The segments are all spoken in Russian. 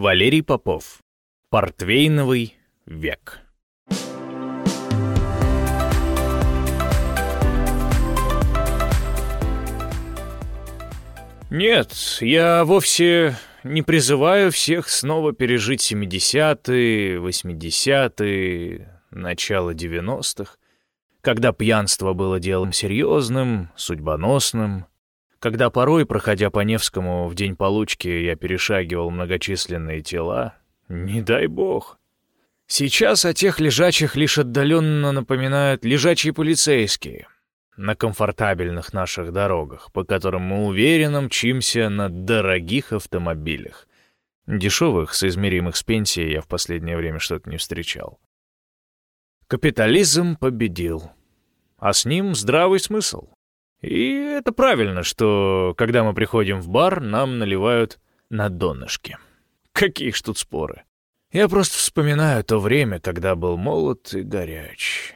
Валерий Попов. Портвейновый век. Нет, я вовсе не призываю всех снова пережить 70-е, 80-е, начало 90-х, когда пьянство было делом серьезным, судьбоносным, когда порой, проходя по Невскому в день получки, я перешагивал многочисленные тела, не дай бог. Сейчас о тех лежачих лишь отдаленно напоминают лежачие полицейские — на комфортабельных наших дорогах, по которым мы уверенно мчимся на дорогих автомобилях. Дешевых, соизмеримых с пенсией, я в последнее время что-то не встречал. Капитализм победил, а с ним здравый смысл. И это правильно, что, когда мы приходим в бар, нам наливают на донышке. Какие ж тут споры. Я просто вспоминаю то время, когда был молод и горяч.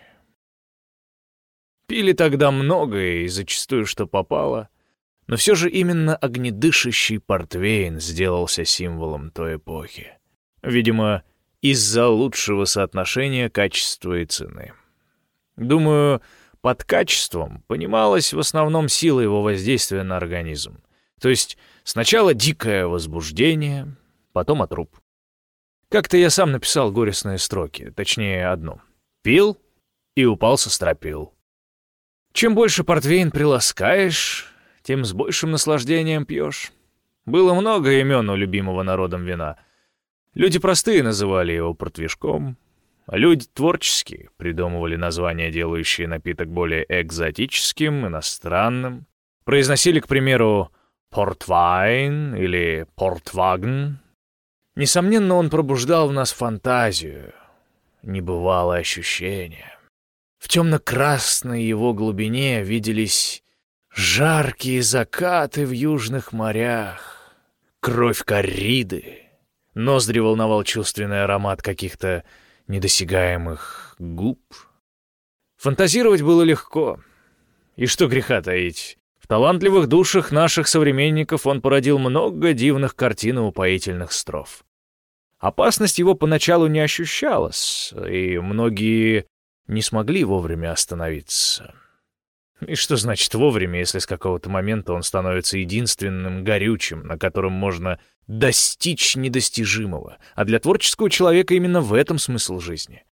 Пили тогда многое и зачастую что попало, но все же именно огнедышащий портвейн сделался символом той эпохи. Видимо, из-за лучшего соотношения качества и цены. Думаю, под качеством понималась в основном сила его воздействия на организм. То есть сначала дикое возбуждение, потом отруб. Как-то я сам написал горестные строки, точнее одну. Пил и упал со стропил. Чем больше портвейн приласкаешь, тем с большим наслаждением пьешь. Было много имен у любимого народом вина. Люди простые называли его портвишком, люди творческие придумывали названия, делающие напиток более экзотическим, иностранным. Произносили, к примеру, «портвайн» или «портвагн». Несомненно, он пробуждал в нас фантазию, небывалое ощущение. В темно-красной его глубине виделись жаркие закаты в южных морях, кровь корриды. Ноздри волновал чувственный аромат каких-то недосягаемых губ. Фантазировать было легко. И что греха таить, в талантливых душах наших современников он породил много дивных картин и упоительных строф. Опасность его поначалу не ощущалась, и многие не смогли вовремя остановиться. И что значит вовремя, если с какого-то момента он становится единственным горючим, на котором можно достичь недостижимого, а для творческого человека именно в этом смысл жизни.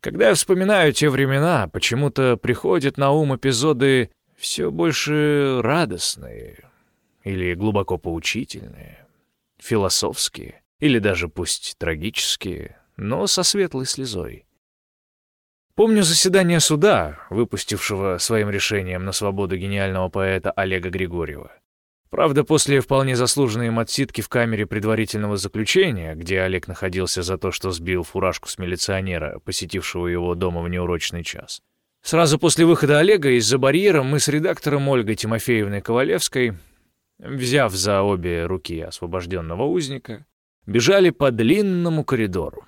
Когда я вспоминаю те времена, почему-то приходят на ум эпизоды все больше радостные или глубоко поучительные, философские или даже пусть трагические, но со светлой слезой. Помню заседание суда, выпустившего своим решением на свободу гениального поэта Олега Григорьева. Правда, после вполне заслуженной им отсидки в камере предварительного заключения, где Олег находился за то, что сбил фуражку с милиционера, посетившего его дома в неурочный час. Сразу после выхода Олега из-за барьера мы с редактором Ольгой Тимофеевной Ковалевской, взяв за обе руки освобожденного узника, бежали по длинному коридору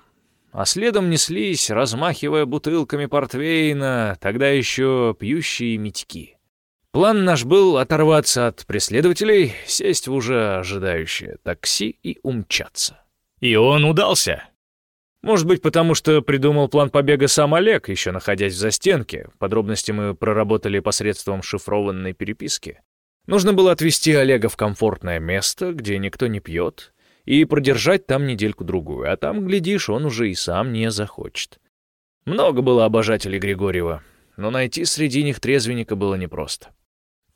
а следом неслись, размахивая бутылками портвейна, тогда еще пьющие медьки. План наш был оторваться от преследователей, сесть в уже ожидающее такси и умчаться. И он удался. Может быть, потому что придумал план побега сам Олег, еще находясь в застенке. Подробности мы проработали посредством шифрованной переписки. Нужно было отвезти Олега в комфортное место, где никто не пьет, и продержать там недельку-другую, а там, глядишь, он уже и сам не захочет. Много было обожателей Григорьева, но найти среди них трезвенника было непросто.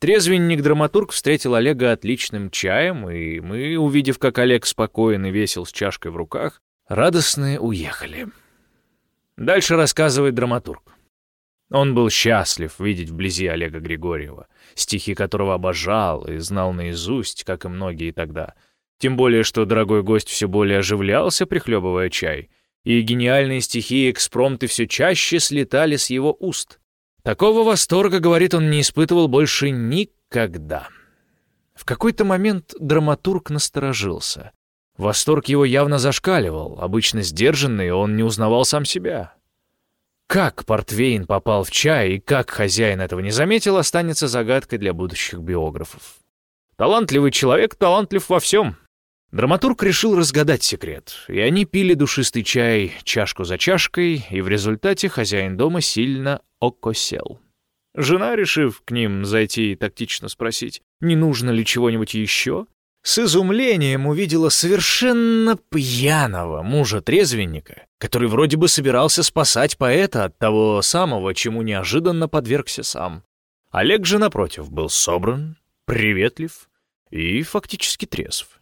Трезвенник-драматург встретил Олега отличным чаем, и мы, увидев, как Олег спокоен и весел с чашкой в руках, радостные уехали. Дальше рассказывает драматург. Он был счастлив видеть вблизи Олега Григорьева, стихи которого обожал и знал наизусть, как и многие тогда — тем более, что дорогой гость все более оживлялся, прихлебывая чай, и гениальные стихи и экспромты все чаще слетали с его уст. Такого восторга, говорит он, не испытывал больше никогда. В какой-то момент драматург насторожился. Восторг его явно зашкаливал, обычно сдержанный, он не узнавал сам себя. Как Портвейн попал в чай и как хозяин этого не заметил, останется загадкой для будущих биографов. Талантливый человек талантлив во всем, Драматург решил разгадать секрет, и они пили душистый чай чашку за чашкой, и в результате хозяин дома сильно окосел. Жена, решив к ним зайти и тактично спросить, не нужно ли чего-нибудь еще, с изумлением увидела совершенно пьяного мужа-трезвенника, который вроде бы собирался спасать поэта от того самого, чему неожиданно подвергся сам. Олег же, напротив, был собран, приветлив и фактически трезв.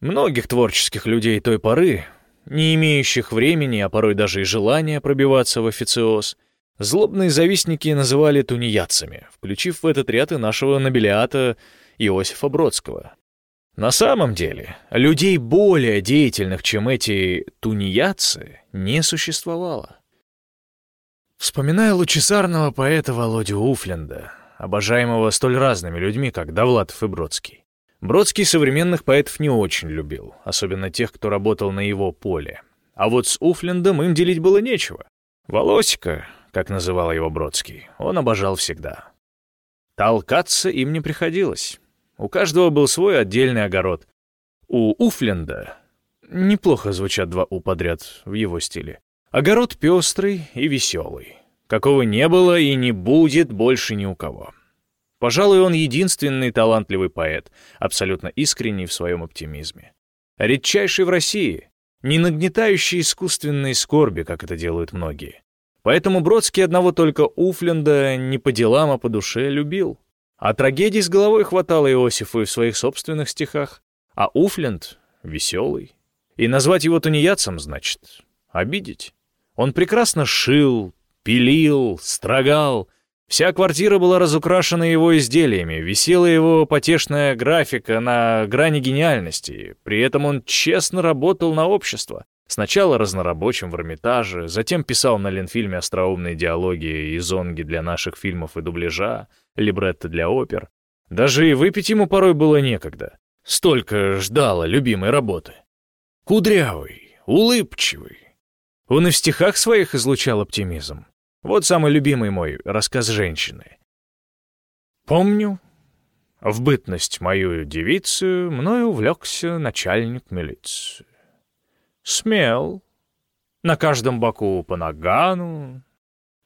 Многих творческих людей той поры, не имеющих времени, а порой даже и желания пробиваться в официоз, злобные завистники называли тунеядцами, включив в этот ряд и нашего нобелиата Иосифа Бродского. На самом деле, людей более деятельных, чем эти тунеядцы, не существовало. Вспоминая лучезарного поэта Володю Уфленда, обожаемого столь разными людьми, как Довлатов и Бродский, Бродский современных поэтов не очень любил, особенно тех, кто работал на его поле. А вот с Уфлендом им делить было нечего. Волосика, как называл его Бродский, он обожал всегда. Толкаться им не приходилось. У каждого был свой отдельный огород. У Уфленда неплохо звучат два «у» подряд в его стиле. Огород пестрый и веселый, какого не было и не будет больше ни у кого. Пожалуй, он единственный талантливый поэт, абсолютно искренний в своем оптимизме. Редчайший в России, не нагнетающий искусственной скорби, как это делают многие. Поэтому Бродский одного только Уфленда не по делам, а по душе любил. А трагедий с головой хватало Иосифу и в своих собственных стихах. А Уфленд — веселый. И назвать его тунеядцем значит обидеть. Он прекрасно шил, пилил, строгал — Вся квартира была разукрашена его изделиями, висела его потешная графика на грани гениальности. При этом он честно работал на общество. Сначала разнорабочим в Эрмитаже, затем писал на Ленфильме остроумные диалоги и зонги для наших фильмов и дубляжа, либретто для опер. Даже и выпить ему порой было некогда. Столько ждало любимой работы. Кудрявый, улыбчивый. Он и в стихах своих излучал оптимизм. Вот самый любимый мой рассказ женщины. Помню, в бытность мою девицу мною увлекся начальник милиции. Смел, на каждом боку по нагану,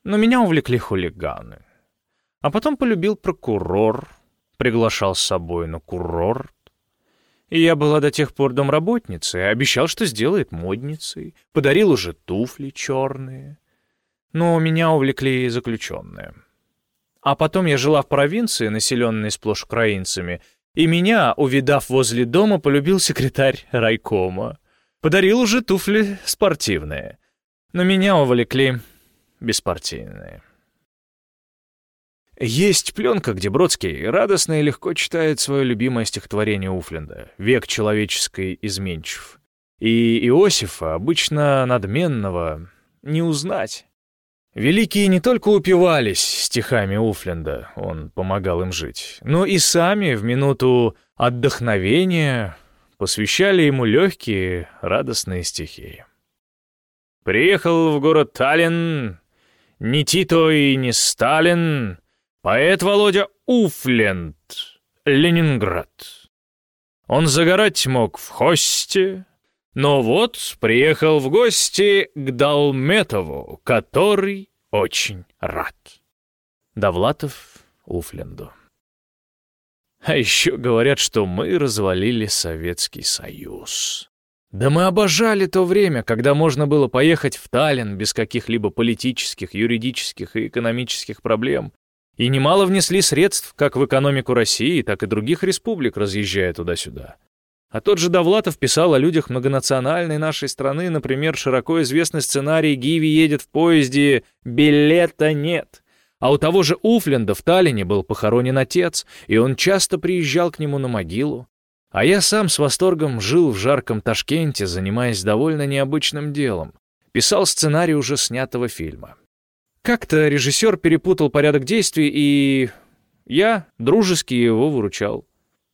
но меня увлекли хулиганы. А потом полюбил прокурор, приглашал с собой на курорт. И я была до тех пор домработницей, обещал, что сделает модницей, подарил уже туфли черные — но меня увлекли заключенные. А потом я жила в провинции, населенной сплошь украинцами, и меня, увидав возле дома, полюбил секретарь райкома. Подарил уже туфли спортивные, но меня увлекли беспартийные. Есть пленка, где Бродский радостно и легко читает свое любимое стихотворение Уфленда «Век человеческий изменчив». И Иосифа, обычно надменного, не узнать. Великие не только упивались стихами Уфленда, он помогал им жить, но и сами в минуту отдохновения посвящали ему легкие, радостные стихи. Приехал в город Таллин, не Тито и не Сталин, поэт Володя Уфленд, Ленинград. Он загорать мог в хосте, но вот приехал в гости к Далметову, который очень рад. Довлатов Уфленду. А еще говорят, что мы развалили Советский Союз. Да мы обожали то время, когда можно было поехать в Таллин без каких-либо политических, юридических и экономических проблем. И немало внесли средств как в экономику России, так и других республик, разъезжая туда-сюда. А тот же Довлатов писал о людях многонациональной нашей страны, например, широко известный сценарий «Гиви едет в поезде, билета нет». А у того же Уфленда в Таллине был похоронен отец, и он часто приезжал к нему на могилу. А я сам с восторгом жил в жарком Ташкенте, занимаясь довольно необычным делом. Писал сценарий уже снятого фильма. Как-то режиссер перепутал порядок действий, и я дружески его выручал.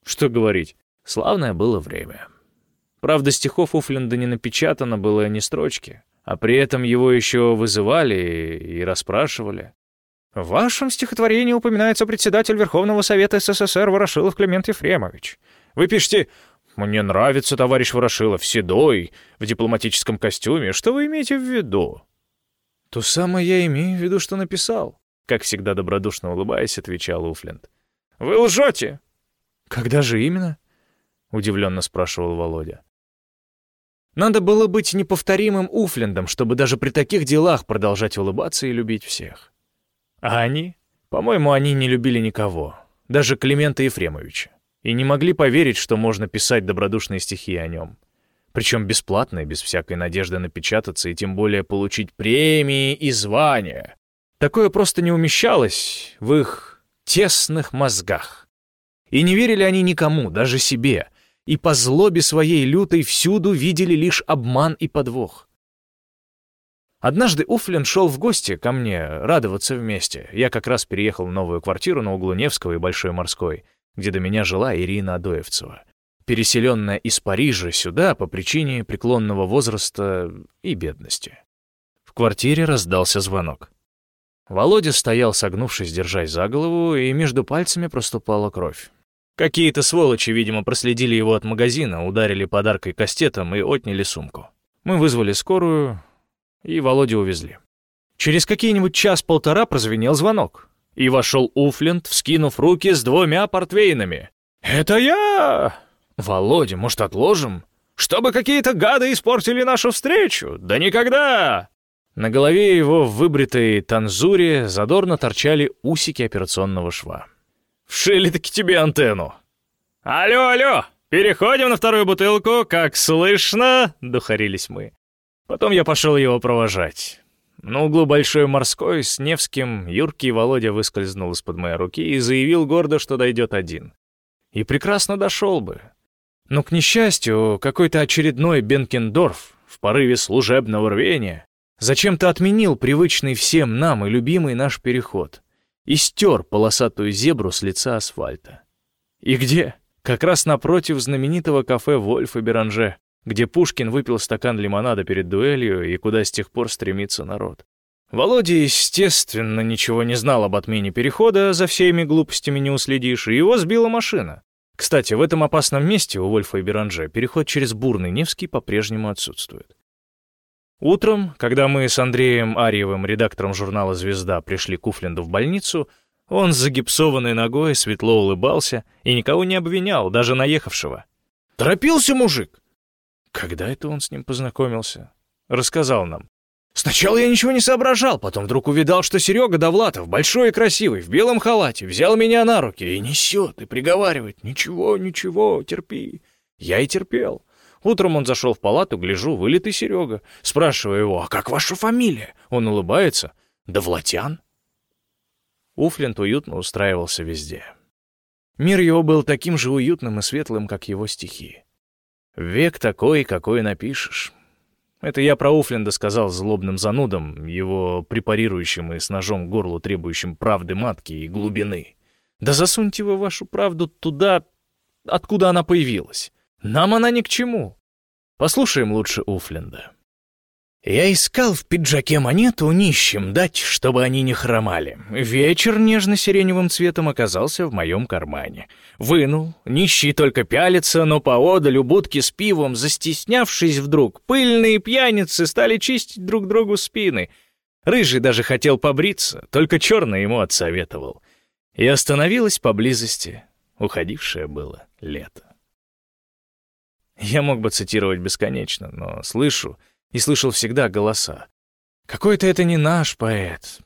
Что говорить, Славное было время. Правда, стихов Уфленда не напечатано было ни строчки, а при этом его еще вызывали и расспрашивали. В вашем стихотворении упоминается председатель Верховного Совета СССР Ворошилов Климент Ефремович. Вы пишете Мне нравится товарищ Ворошилов, седой, в дипломатическом костюме. Что вы имеете в виду? То самое я имею в виду, что написал. Как всегда добродушно улыбаясь, отвечал Уфленд. Вы лжете. Когда же именно? Удивленно спрашивал Володя. Надо было быть неповторимым Уфлендом, чтобы даже при таких делах продолжать улыбаться и любить всех. А они? По-моему, они не любили никого, даже Климента Ефремовича, и не могли поверить, что можно писать добродушные стихи о нем. Причем бесплатно без всякой надежды напечататься и тем более получить премии и звания. Такое просто не умещалось в их тесных мозгах. И не верили они никому, даже себе — и по злобе своей лютой всюду видели лишь обман и подвох. Однажды Уфлин шел в гости ко мне радоваться вместе. Я как раз переехал в новую квартиру на углу Невского и Большой Морской, где до меня жила Ирина Адоевцева, переселенная из Парижа сюда по причине преклонного возраста и бедности. В квартире раздался звонок. Володя стоял, согнувшись, держась за голову, и между пальцами проступала кровь. Какие-то сволочи, видимо, проследили его от магазина, ударили подаркой кастетом и отняли сумку. Мы вызвали скорую, и Володю увезли. Через какие-нибудь час-полтора прозвенел звонок, и вошел Уфленд, вскинув руки с двумя портвейнами. «Это я!» «Володя, может, отложим?» «Чтобы какие-то гады испортили нашу встречу? Да никогда!» На голове его в выбритой танзуре задорно торчали усики операционного шва. Вшили-таки тебе антенну. Алло, алло, переходим на вторую бутылку, как слышно, духарились мы. Потом я пошел его провожать. На углу Большой Морской с Невским юркий Володя выскользнул из-под моей руки и заявил гордо, что дойдет один. И прекрасно дошел бы. Но, к несчастью, какой-то очередной Бенкендорф в порыве служебного рвения зачем-то отменил привычный всем нам и любимый наш переход и стер полосатую зебру с лица асфальта. И где? Как раз напротив знаменитого кафе «Вольф и Беранже», где Пушкин выпил стакан лимонада перед дуэлью и куда с тех пор стремится народ. Володя, естественно, ничего не знал об отмене перехода, за всеми глупостями не уследишь, и его сбила машина. Кстати, в этом опасном месте у Вольфа и Беранже переход через Бурный Невский по-прежнему отсутствует. Утром, когда мы с Андреем Арьевым, редактором журнала «Звезда», пришли к Уфленду в больницу, он с загипсованной ногой светло улыбался и никого не обвинял, даже наехавшего. «Торопился мужик!» Когда это он с ним познакомился? Рассказал нам. Сначала я ничего не соображал, потом вдруг увидал, что Серега Довлатов, большой и красивый, в белом халате, взял меня на руки и несет, и приговаривает. «Ничего, ничего, терпи». Я и терпел. Утром он зашел в палату, гляжу, вылитый Серега. Спрашиваю его, а как ваша фамилия? Он улыбается. Довлатян. Уфлинт уютно устраивался везде. Мир его был таким же уютным и светлым, как его стихи. Век такой, какой напишешь. Это я про Уфленда сказал злобным занудом, его препарирующим и с ножом к горлу требующим правды матки и глубины. Да засуньте вы вашу правду туда, откуда она появилась. Нам она ни к чему. Послушаем лучше Уфленда. Я искал в пиджаке монету нищим дать, чтобы они не хромали. Вечер нежно-сиреневым цветом оказался в моем кармане. Вынул, нищий только пялится, но поодаль у будки с пивом, застеснявшись вдруг, пыльные пьяницы стали чистить друг другу спины. Рыжий даже хотел побриться, только черный ему отсоветовал. И остановилась поблизости уходившее было лето. Я мог бы цитировать бесконечно, но слышу и слышал всегда голоса. Какой-то это не наш поэт.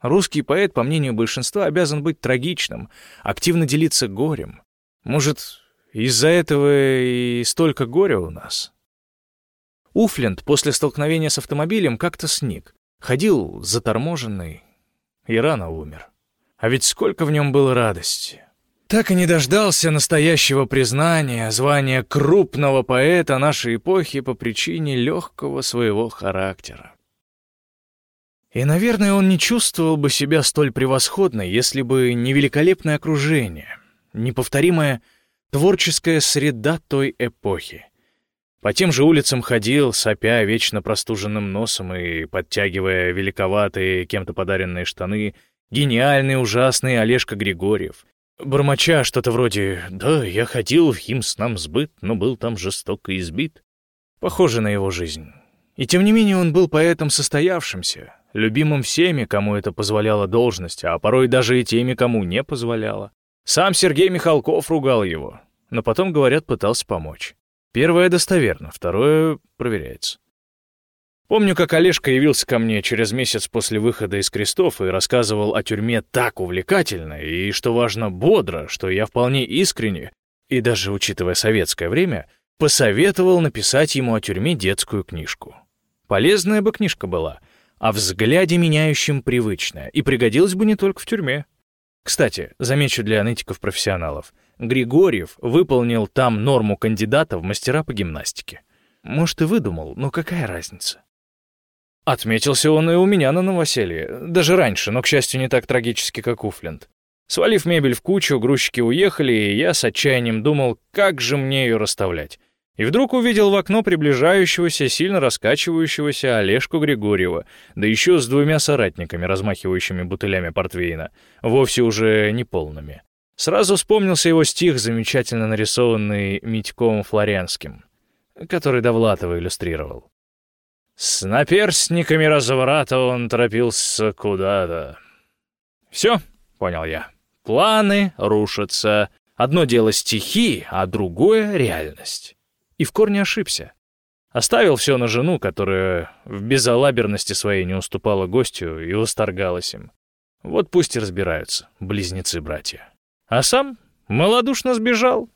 Русский поэт, по мнению большинства, обязан быть трагичным, активно делиться горем. Может, из-за этого и столько горя у нас? Уфленд после столкновения с автомобилем как-то сник. Ходил заторможенный и рано умер. А ведь сколько в нем было радости. Так и не дождался настоящего признания, звания крупного поэта нашей эпохи по причине легкого своего характера. И, наверное, он не чувствовал бы себя столь превосходно, если бы не великолепное окружение, неповторимая творческая среда той эпохи. По тем же улицам ходил, сопя вечно простуженным носом и подтягивая великоватые, кем-то подаренные штаны, гениальный, ужасный Олежка Григорьев, Бормоча что-то вроде «Да, я ходил в химснам сбыт, но был там жестоко избит». Похоже на его жизнь. И тем не менее он был поэтом состоявшимся, любимым всеми, кому это позволяла должность, а порой даже и теми, кому не позволяла. Сам Сергей Михалков ругал его, но потом, говорят, пытался помочь. Первое достоверно, второе проверяется. Помню, как Олежка явился ко мне через месяц после выхода из крестов и рассказывал о тюрьме так увлекательно и, что важно, бодро, что я вполне искренне, и даже учитывая советское время, посоветовал написать ему о тюрьме детскую книжку. Полезная бы книжка была, о взгляде меняющем привычное, и пригодилась бы не только в тюрьме. Кстати, замечу для аналитиков-профессионалов, Григорьев выполнил там норму кандидата в мастера по гимнастике. Может, и выдумал, но какая разница? Отметился он и у меня на новоселье, даже раньше, но, к счастью, не так трагически, как Уфленд. Свалив мебель в кучу, грузчики уехали, и я с отчаянием думал, как же мне ее расставлять. И вдруг увидел в окно приближающегося, сильно раскачивающегося Олежку Григорьева, да еще с двумя соратниками, размахивающими бутылями портвейна, вовсе уже не полными. Сразу вспомнился его стих, замечательно нарисованный Митьком Флорянским, который Довлатова иллюстрировал. С наперстниками разврата он торопился куда-то. «Все», — понял я, — «планы рушатся. Одно дело стихи, а другое — реальность». И в корне ошибся. Оставил все на жену, которая в безалаберности своей не уступала гостю и восторгалась им. Вот пусть и разбираются, близнецы-братья. А сам малодушно сбежал,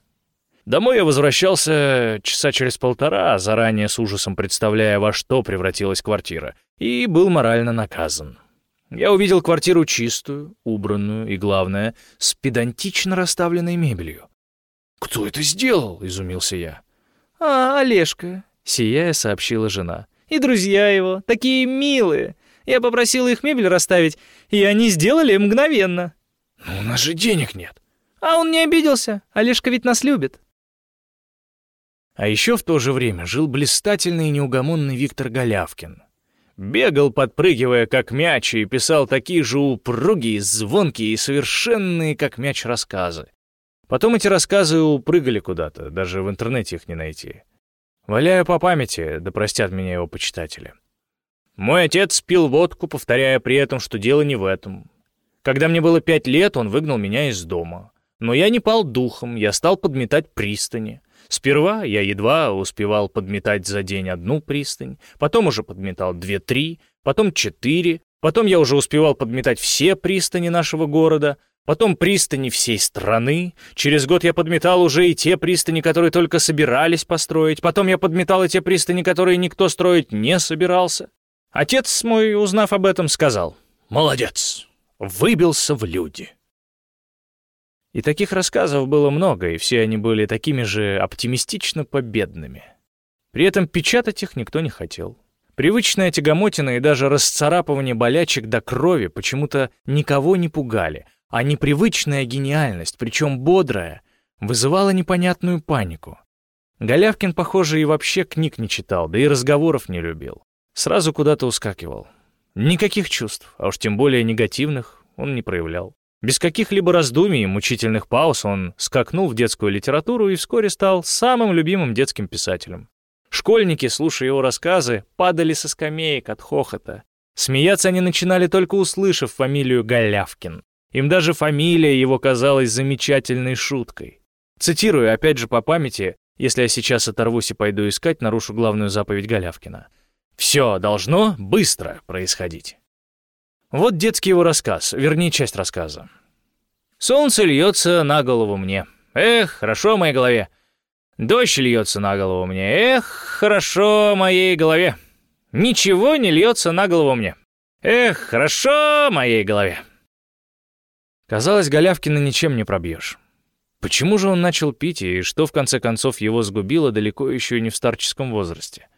Домой я возвращался часа через полтора, заранее с ужасом представляя, во что превратилась квартира, и был морально наказан. Я увидел квартиру чистую, убранную и, главное, с педантично расставленной мебелью. «Кто это сделал?» — изумился я. «А, Олежка», — сияя сообщила жена. «И друзья его, такие милые. Я попросила их мебель расставить, и они сделали мгновенно». «Но у нас же денег нет». «А он не обиделся. Олежка ведь нас любит». А еще в то же время жил блистательный и неугомонный Виктор Голявкин. Бегал, подпрыгивая, как мяч, и писал такие же упругие, звонкие и совершенные, как мяч, рассказы. Потом эти рассказы упрыгали куда-то, даже в интернете их не найти. Валяю по памяти, да простят меня его почитатели. Мой отец пил водку, повторяя при этом, что дело не в этом. Когда мне было пять лет, он выгнал меня из дома. Но я не пал духом, я стал подметать пристани. Сперва я едва успевал подметать за день одну пристань, потом уже подметал две-три, потом четыре, потом я уже успевал подметать все пристани нашего города, потом пристани всей страны, через год я подметал уже и те пристани, которые только собирались построить, потом я подметал и те пристани, которые никто строить не собирался. Отец мой, узнав об этом, сказал, «Молодец, выбился в люди». И таких рассказов было много, и все они были такими же оптимистично победными. При этом печатать их никто не хотел. Привычная тягомотина и даже расцарапывание болячек до крови почему-то никого не пугали, а непривычная гениальность, причем бодрая, вызывала непонятную панику. Голявкин, похоже, и вообще книг не читал, да и разговоров не любил. Сразу куда-то ускакивал. Никаких чувств, а уж тем более негативных, он не проявлял. Без каких-либо раздумий и мучительных пауз он скакнул в детскую литературу и вскоре стал самым любимым детским писателем. Школьники, слушая его рассказы, падали со скамеек от хохота. Смеяться они начинали только услышав фамилию Голявкин. Им даже фамилия его казалась замечательной шуткой. Цитирую, опять же по памяти, если я сейчас оторвусь и пойду искать, нарушу главную заповедь Голявкина. «Все должно быстро происходить». Вот детский его рассказ, вернее, часть рассказа. «Солнце льется на голову мне. Эх, хорошо моей голове. Дождь льется на голову мне. Эх, хорошо моей голове. Ничего не льется на голову мне. Эх, хорошо моей голове». Казалось, Голявкина ничем не пробьешь. Почему же он начал пить, и что в конце концов его сгубило далеко еще не в старческом возрасте?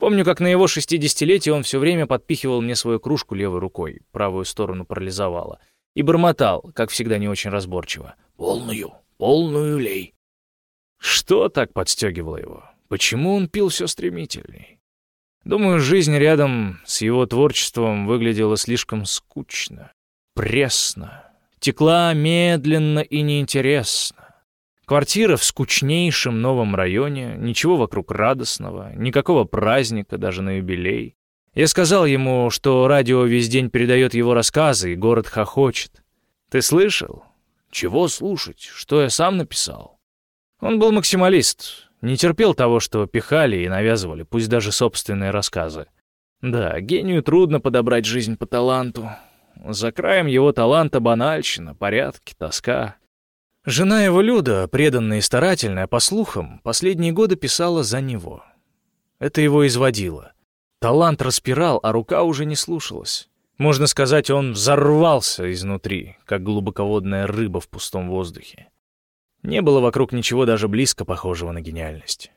Помню, как на его шестидесятилетие он все время подпихивал мне свою кружку левой рукой, правую сторону парализовало, и бормотал, как всегда не очень разборчиво. «Полную, полную лей». Что так подстегивало его? Почему он пил все стремительней? Думаю, жизнь рядом с его творчеством выглядела слишком скучно, пресно, текла медленно и неинтересно. Квартира в скучнейшем новом районе, ничего вокруг радостного, никакого праздника даже на юбилей. Я сказал ему, что радио весь день передает его рассказы, и город хохочет. Ты слышал? Чего слушать? Что я сам написал? Он был максималист, не терпел того, что пихали и навязывали, пусть даже собственные рассказы. Да, гению трудно подобрать жизнь по таланту. За краем его таланта банальщина, порядки, тоска. Жена его Люда, преданная и старательная, по слухам, последние годы писала за него. Это его изводило. Талант распирал, а рука уже не слушалась. Можно сказать, он взорвался изнутри, как глубоководная рыба в пустом воздухе. Не было вокруг ничего даже близко похожего на гениальность.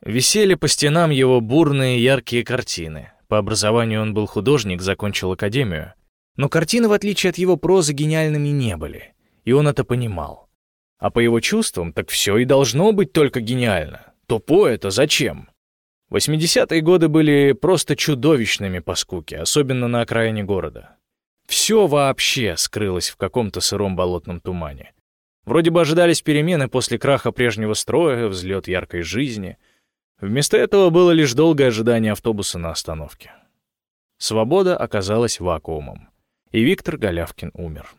Висели по стенам его бурные яркие картины. По образованию он был художник, закончил академию. Но картины, в отличие от его прозы, гениальными не были. И он это понимал. А по его чувствам, так все и должно быть только гениально. Тупое-то зачем? 80-е годы были просто чудовищными по скуке, особенно на окраине города. Все вообще скрылось в каком-то сыром болотном тумане. Вроде бы ожидались перемены после краха прежнего строя, взлет яркой жизни. Вместо этого было лишь долгое ожидание автобуса на остановке. Свобода оказалась вакуумом, и Виктор Голявкин умер.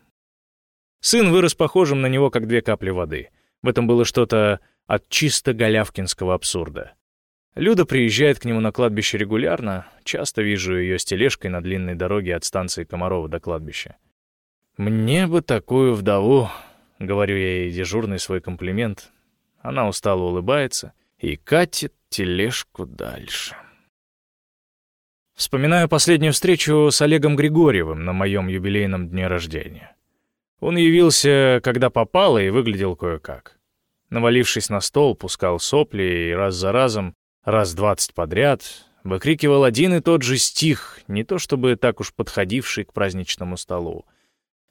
Сын вырос похожим на него, как две капли воды. В этом было что-то от чисто голявкинского абсурда. Люда приезжает к нему на кладбище регулярно, часто вижу ее с тележкой на длинной дороге от станции Комарова до кладбища. «Мне бы такую вдову», Говорю я ей дежурный свой комплимент. Она устало улыбается и катит тележку дальше. Вспоминаю последнюю встречу с Олегом Григорьевым на моем юбилейном дне рождения. Он явился, когда попало, и выглядел кое-как. Навалившись на стол, пускал сопли и раз за разом, раз двадцать подряд, выкрикивал один и тот же стих, не то чтобы так уж подходивший к праздничному столу —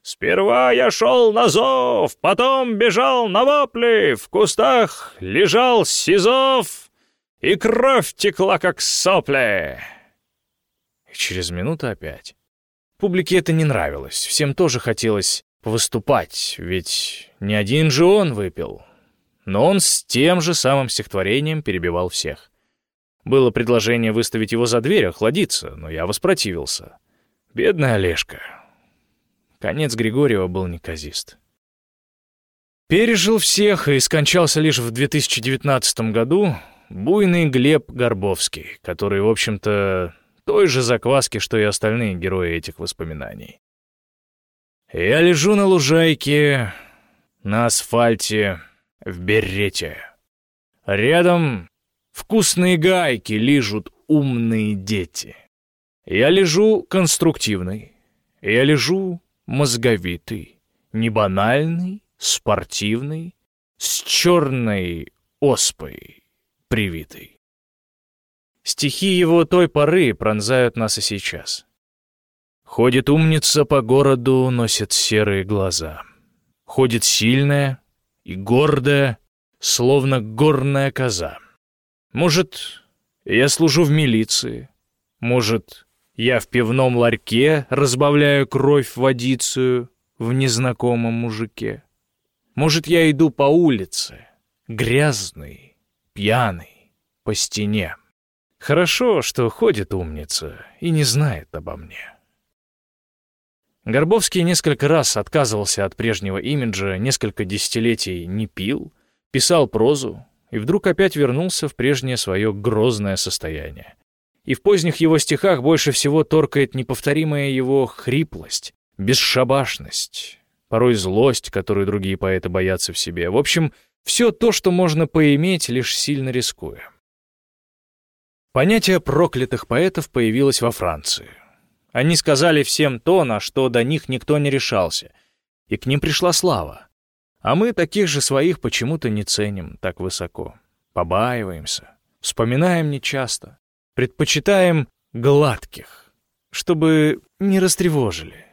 Сперва я шел на зов, потом бежал на вопли, в кустах лежал Сизов, и кровь текла, как сопли. И через минуту опять. Публике это не нравилось, всем тоже хотелось выступать, ведь не один же он выпил. Но он с тем же самым стихотворением перебивал всех. Было предложение выставить его за дверь, охладиться, но я воспротивился. Бедная Олежка, Конец Григорьева был неказист. Пережил всех и скончался лишь в 2019 году буйный Глеб Горбовский, который, в общем-то, той же закваски, что и остальные герои этих воспоминаний. Я лежу на лужайке, на асфальте, в берете. Рядом вкусные гайки лижут умные дети. Я лежу конструктивный. Я лежу мозговитый, не банальный, спортивный, с черной оспой привитый. Стихи его той поры пронзают нас и сейчас. Ходит умница по городу, носит серые глаза. Ходит сильная и гордая, словно горная коза. Может, я служу в милиции, может, я в пивном ларьке разбавляю кровь водицию в незнакомом мужике. Может, я иду по улице, грязный, пьяный, по стене. Хорошо, что ходит умница и не знает обо мне. Горбовский несколько раз отказывался от прежнего имиджа, несколько десятилетий не пил, писал прозу и вдруг опять вернулся в прежнее свое грозное состояние и в поздних его стихах больше всего торкает неповторимая его хриплость, бесшабашность, порой злость, которую другие поэты боятся в себе. В общем, все то, что можно поиметь, лишь сильно рискуя. Понятие проклятых поэтов появилось во Франции. Они сказали всем то, на что до них никто не решался, и к ним пришла слава. А мы таких же своих почему-то не ценим так высоко. Побаиваемся, вспоминаем нечасто. Предпочитаем гладких, чтобы не растревожили.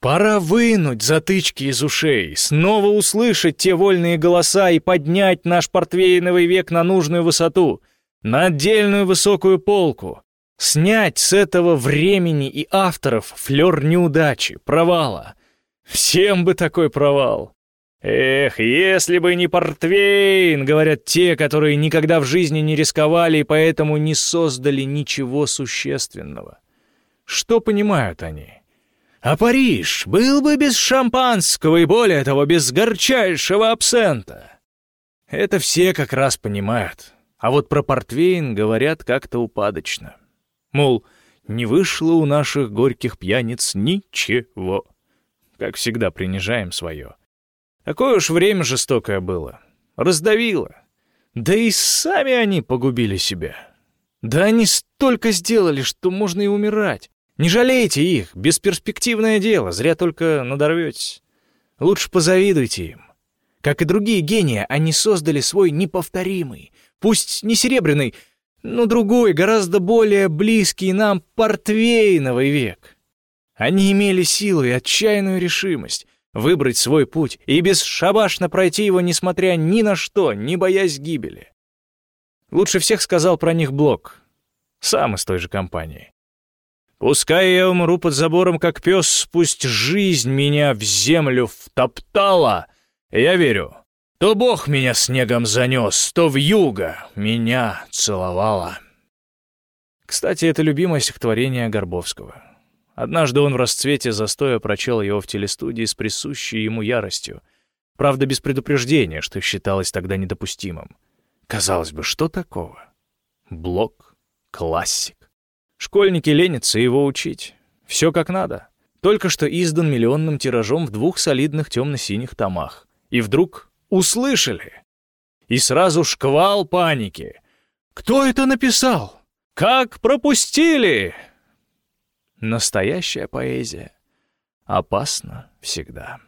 Пора вынуть затычки из ушей, снова услышать те вольные голоса и поднять наш портвейновый век на нужную высоту, на отдельную высокую полку, снять с этого времени и авторов флер неудачи, провала. Всем бы такой провал. Эх, если бы не портвейн, говорят те, которые никогда в жизни не рисковали и поэтому не создали ничего существенного. Что понимают они? А Париж был бы без шампанского и, более того, без горчайшего абсента. Это все как раз понимают. А вот про портвейн говорят как-то упадочно. Мол, не вышло у наших горьких пьяниц ничего. Как всегда, принижаем свое. Такое уж время жестокое было. Раздавило. Да и сами они погубили себя. Да они столько сделали, что можно и умирать. Не жалейте их, бесперспективное дело, зря только надорветесь. Лучше позавидуйте им. Как и другие гении, они создали свой неповторимый, пусть не серебряный, но другой, гораздо более близкий нам портвейновый век. Они имели силу и отчаянную решимость выбрать свой путь и бесшабашно пройти его, несмотря ни на что, не боясь гибели. Лучше всех сказал про них Блок, сам из той же компании. Пускай я умру под забором, как пес, пусть жизнь меня в землю втоптала. Я верю, то Бог меня снегом занес, то в юго меня целовала. Кстати, это любимое стихотворение Горбовского. Однажды он в расцвете застоя прочел его в телестудии с присущей ему яростью. Правда, без предупреждения, что считалось тогда недопустимым. Казалось бы, что такого? Блок, классик. Школьники ленятся его учить. Все как надо. Только что издан миллионным тиражом в двух солидных темно-синих томах. И вдруг услышали. И сразу шквал паники. «Кто это написал? Как пропустили?» Настоящая поэзия опасна всегда.